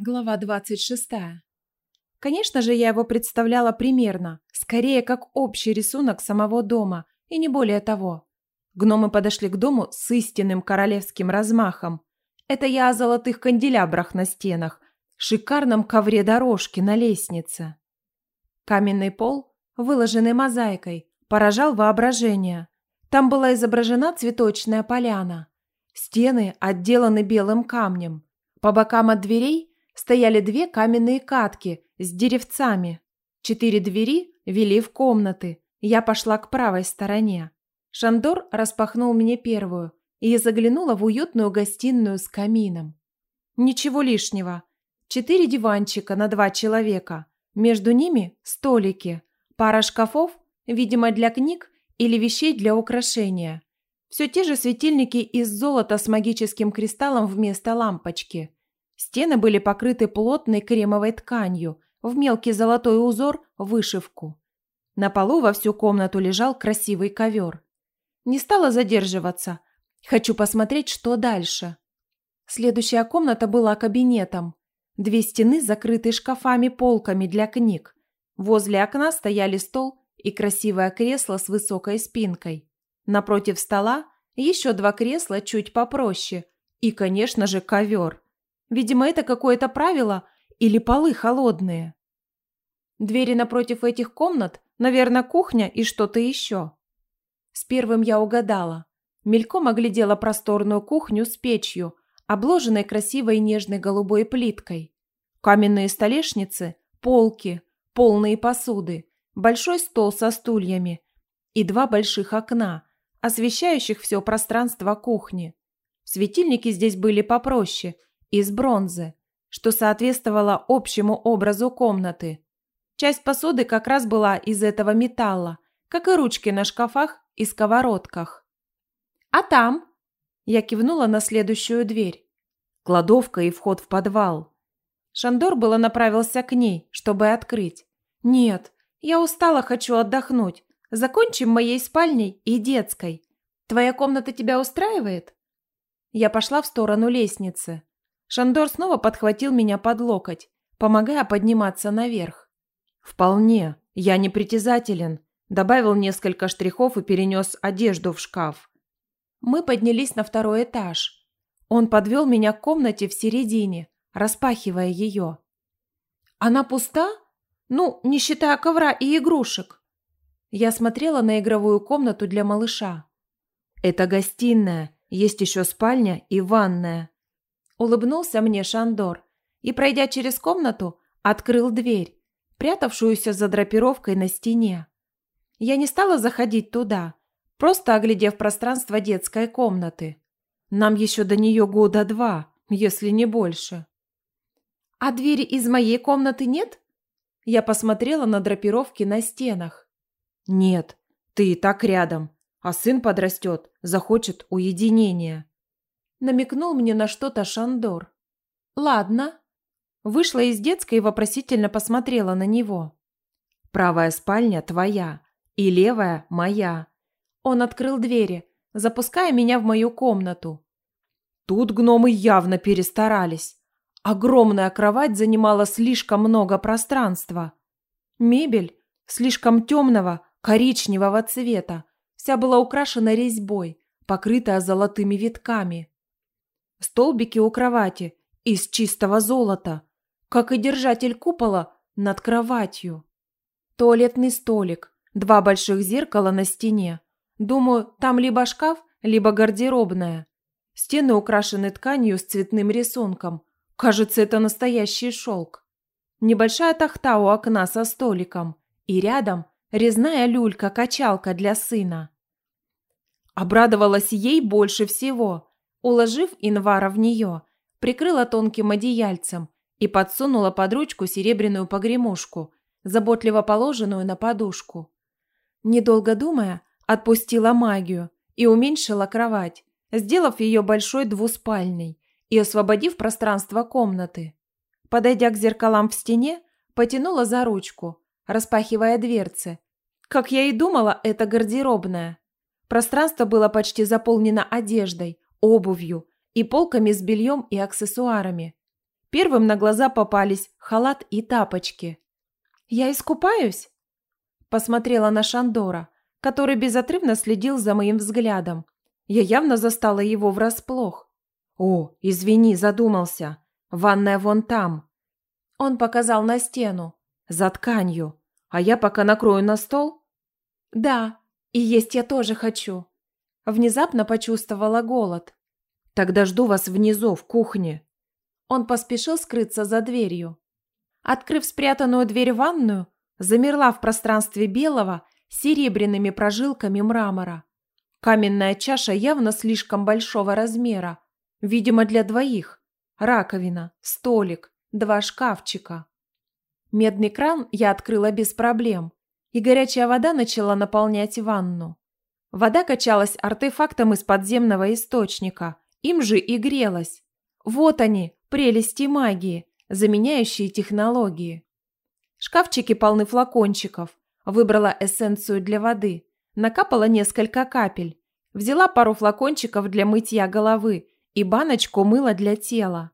Глава 26. Конечно же, я его представляла примерно, скорее как общий рисунок самого дома, и не более того. Гномы подошли к дому с истинным королевским размахом. Это я о золотых канделябрах на стенах, шикарном ковре дорожки на лестнице. Каменный пол, выложенный мозаикой, поражал воображение. Там была изображена цветочная поляна. Стены отделаны белым камнем. По бокам от дверей стояли две каменные катки с деревцами. Четыре двери вели в комнаты. Я пошла к правой стороне. Шандор распахнул мне первую, и я заглянула в уютную гостиную с камином. Ничего лишнего. Четыре диванчика на два человека. Между ними столики, пара шкафов, видимо, для книг или вещей для украшения. Все те же светильники из золота с магическим кристаллом вместо лампочки. Стены были покрыты плотной кремовой тканью, в мелкий золотой узор вышивку. На полу во всю комнату лежал красивый ковер. Не стала задерживаться. Хочу посмотреть, что дальше. Следующая комната была кабинетом. Две стены закрыты шкафами-полками для книг. Возле окна стояли стол и красивое кресло с высокой спинкой. Напротив стола еще два кресла чуть попроще. И, конечно же, ковер – Видимо, это какое-то правило или полы холодные. Двери напротив этих комнат, наверное, кухня и что-то еще. С первым я угадала. Мельком оглядела просторную кухню с печью, обложенной красивой нежной голубой плиткой. Каменные столешницы, полки, полные посуды, большой стол со стульями и два больших окна, освещающих все пространство кухни. Светильники здесь были попроще – из бронзы, что соответствовало общему образу комнаты. Часть посуды как раз была из этого металла, как и ручки на шкафах и сковородках. «А там?» Я кивнула на следующую дверь. Кладовка и вход в подвал. Шандор было направился к ней, чтобы открыть. «Нет, я устала, хочу отдохнуть. Закончим моей спальней и детской. Твоя комната тебя устраивает?» Я пошла в сторону лестницы. Шандор снова подхватил меня под локоть, помогая подниматься наверх. «Вполне. Я непритязателен», добавил несколько штрихов и перенес одежду в шкаф. Мы поднялись на второй этаж. Он подвел меня к комнате в середине, распахивая ее. «Она пуста? Ну, не считая ковра и игрушек». Я смотрела на игровую комнату для малыша. «Это гостиная, есть еще спальня и ванная», Улыбнулся мне Шандор и, пройдя через комнату, открыл дверь, прятавшуюся за драпировкой на стене. Я не стала заходить туда, просто оглядев пространство детской комнаты. Нам еще до нее года два, если не больше. «А двери из моей комнаты нет?» Я посмотрела на драпировки на стенах. «Нет, ты и так рядом, а сын подрастет, захочет уединения». Намекнул мне на что-то Шандор. «Ладно». Вышла из детской и вопросительно посмотрела на него. «Правая спальня твоя, и левая моя». Он открыл двери, запуская меня в мою комнату. Тут гномы явно перестарались. Огромная кровать занимала слишком много пространства. Мебель слишком темного, коричневого цвета, вся была украшена резьбой, покрытая золотыми витками. Столбики у кровати из чистого золота, как и держатель купола над кроватью. Туалетный столик, два больших зеркала на стене. Думаю, там либо шкаф, либо гардеробная. Стены украшены тканью с цветным рисунком. Кажется, это настоящий шелк. Небольшая тахта у окна со столиком. И рядом резная люлька-качалка для сына. Обрадовалась ей больше всего – Уложив Инвара в нее, прикрыла тонким одеяльцем и подсунула под ручку серебряную погремушку, заботливо положенную на подушку. Недолго думая, отпустила магию и уменьшила кровать, сделав ее большой двуспальной и освободив пространство комнаты. Подойдя к зеркалам в стене, потянула за ручку, распахивая дверцы. Как я и думала, это гардеробная. Пространство было почти заполнено одеждой, обувью и полками с бельем и аксессуарами. Первым на глаза попались халат и тапочки. «Я искупаюсь?» Посмотрела на Шандора, который безотрывно следил за моим взглядом. Я явно застала его врасплох. «О, извини, задумался. Ванная вон там». Он показал на стену. «За тканью. А я пока накрою на стол?» «Да, и есть я тоже хочу». Внезапно почувствовала голод. «Тогда жду вас внизу, в кухне». Он поспешил скрыться за дверью. Открыв спрятанную дверь в ванную, замерла в пространстве белого серебряными прожилками мрамора. Каменная чаша явно слишком большого размера, видимо, для двоих. Раковина, столик, два шкафчика. Медный кран я открыла без проблем, и горячая вода начала наполнять ванну. Вода качалась артефактом из подземного источника, им же и грелась. Вот они, прелести магии, заменяющие технологии. Шкафчики полны флакончиков. Выбрала эссенцию для воды. Накапала несколько капель. Взяла пару флакончиков для мытья головы и баночку мыла для тела.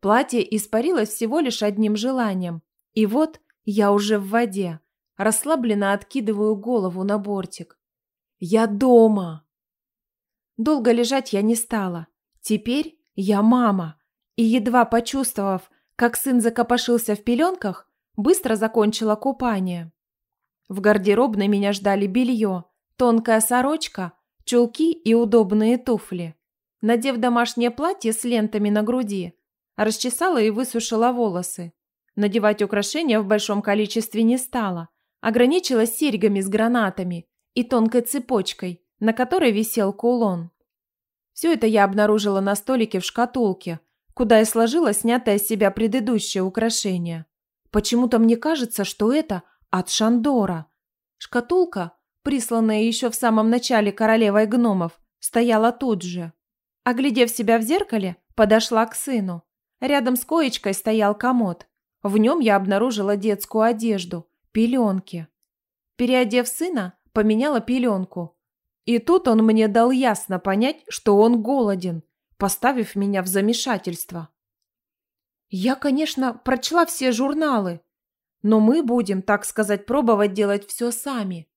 Платье испарилось всего лишь одним желанием. И вот я уже в воде. Расслабленно откидываю голову на бортик. Я дома. Долго лежать я не стала. Теперь я мама. И едва почувствовав, как сын закопошился в пеленках, быстро закончила купание. В гардеробной меня ждали белье, тонкая сорочка, чулки и удобные туфли. Надев домашнее платье с лентами на груди, расчесала и высушила волосы. Надевать украшения в большом количестве не стала, ограничилась серьгами с гранатами и тонкой цепочкой, на которой висел кулон. Все это я обнаружила на столике в шкатулке, куда и сложила снятое с себя предыдущее украшение. Почему-то мне кажется, что это от Шандора. Шкатулка, присланная еще в самом начале королевой гномов, стояла тут же. Оглядев себя в зеркале, подошла к сыну. Рядом с коечкой стоял комод. В нем я обнаружила детскую одежду, пеленки. Переодев сына, поменяла пеленку. И тут он мне дал ясно понять, что он голоден, поставив меня в замешательство. Я, конечно, прочла все журналы, но мы будем, так сказать, пробовать делать все сами.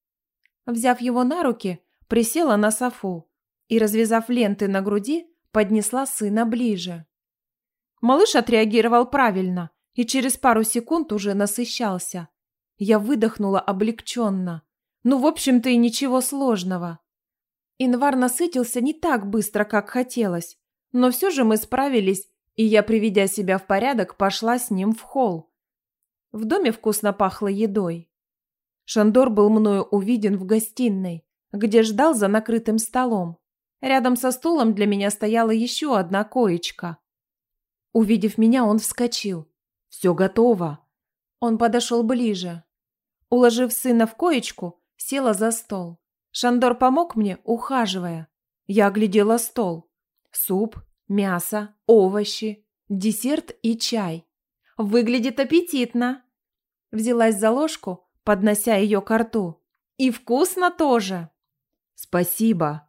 Взяв его на руки, присела на софу и, развязав ленты на груди, поднесла сына ближе. Малыш отреагировал правильно и через пару секунд уже насыщался. Я выдохнула облегченно. Ну, в общем-то, и ничего сложного. Инвар насытился не так быстро, как хотелось, но все же мы справились, и я, приведя себя в порядок, пошла с ним в холл. В доме вкусно пахло едой. Шандор был мною увиден в гостиной, где ждал за накрытым столом. Рядом со стулом для меня стояла еще одна коечка. Увидев меня, он вскочил. «Все готово». Он подошел ближе. Уложив сына в коечку, села за стол. Шандор помог мне, ухаживая. Я оглядела стол. Суп, мясо, овощи, десерт и чай. Выглядит аппетитно. Взялась за ложку, поднося ее к рту. И вкусно тоже. Спасибо.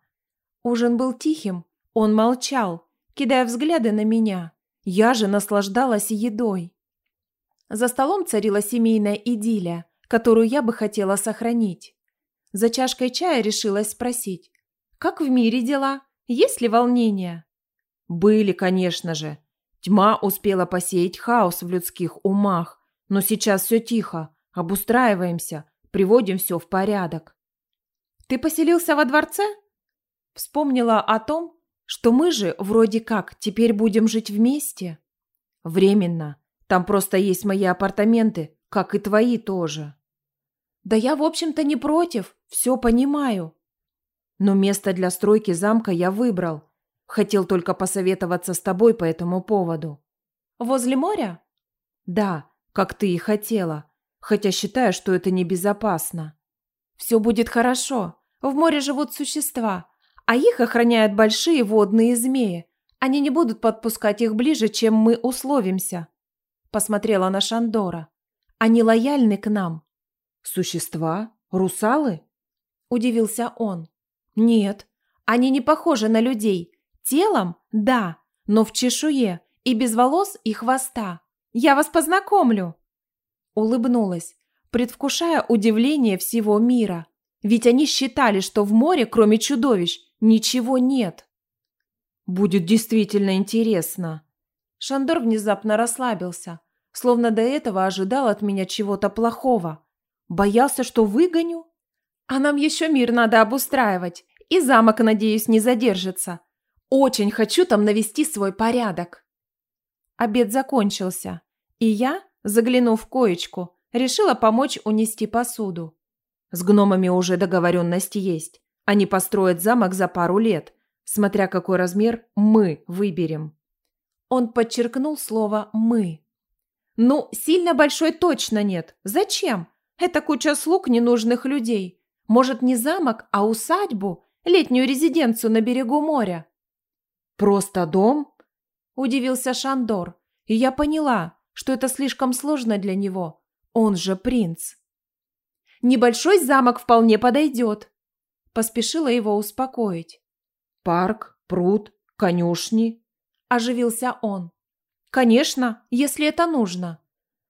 Ужин был тихим, он молчал, кидая взгляды на меня. Я же наслаждалась едой. За столом царила семейная идиллия, которую я бы хотела сохранить. За чашкой чая решилась спросить, как в мире дела? Есть ли волнения? Были, конечно же. Тьма успела посеять хаос в людских умах. Но сейчас все тихо. Обустраиваемся. Приводим все в порядок. Ты поселился во дворце? Вспомнила о том, что мы же вроде как теперь будем жить вместе. Временно. Там просто есть мои апартаменты, как и твои тоже. Да я, в общем-то, не против. Все понимаю. Но место для стройки замка я выбрал. Хотел только посоветоваться с тобой по этому поводу. Возле моря? Да, как ты и хотела. Хотя считаю, что это небезопасно. Все будет хорошо. В море живут существа, а их охраняют большие водные змеи. Они не будут подпускать их ближе, чем мы условимся. Посмотрела на Шандора. Они лояльны к нам. Существа? Русалы? Удивился он. Нет, они не похожи на людей. Телом – да, но в чешуе, и без волос и хвоста. Я вас познакомлю!» Улыбнулась, предвкушая удивление всего мира. Ведь они считали, что в море, кроме чудовищ, ничего нет. «Будет действительно интересно». Шандор внезапно расслабился, словно до этого ожидал от меня чего-то плохого. Боялся, что выгоню? А нам еще мир надо обустраивать, и замок, надеюсь, не задержится. Очень хочу там навести свой порядок. Обед закончился, и я, заглянув в коечку, решила помочь унести посуду. С гномами уже договоренность есть. Они построят замок за пару лет, смотря какой размер мы выберем. Он подчеркнул слово «мы». Ну, сильно большой точно нет. Зачем? Это куча слуг ненужных людей. Может, не замок, а усадьбу, летнюю резиденцию на берегу моря. Просто дом? Удивился Шандор, и я поняла, что это слишком сложно для него. Он же принц. Небольшой замок вполне подойдет. Поспешила его успокоить. Парк, пруд, конюшни. Оживился он. Конечно, если это нужно.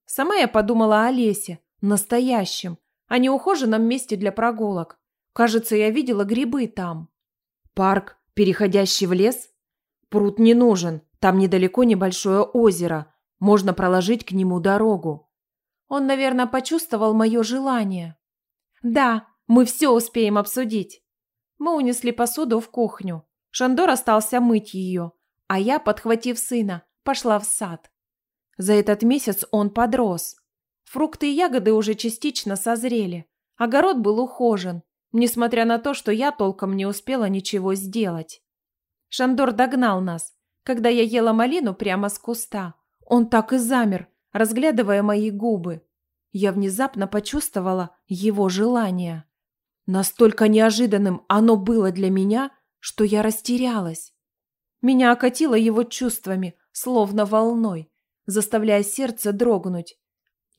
Сама я подумала о лесе, настоящем, а не ухоженном месте для прогулок. Кажется, я видела грибы там. Парк, переходящий в лес? Пруд не нужен, там недалеко небольшое озеро. Можно проложить к нему дорогу. Он, наверное, почувствовал мое желание. Да, мы все успеем обсудить. Мы унесли посуду в кухню. Шандор остался мыть ее, а я, подхватив сына, пошла в сад. За этот месяц он подрос. Фрукты и ягоды уже частично созрели. Огород был ухожен, несмотря на то, что я толком не успела ничего сделать. Шандор догнал нас, когда я ела малину прямо с куста. Он так и замер, разглядывая мои губы. Я внезапно почувствовала его желание. Настолько неожиданным оно было для меня, что я растерялась. Меня окатило его чувствами, словно волной, заставляя сердце дрогнуть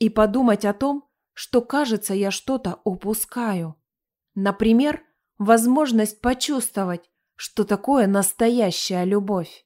и подумать о том, что, кажется, я что-то упускаю. Например, возможность почувствовать, что такое настоящая любовь.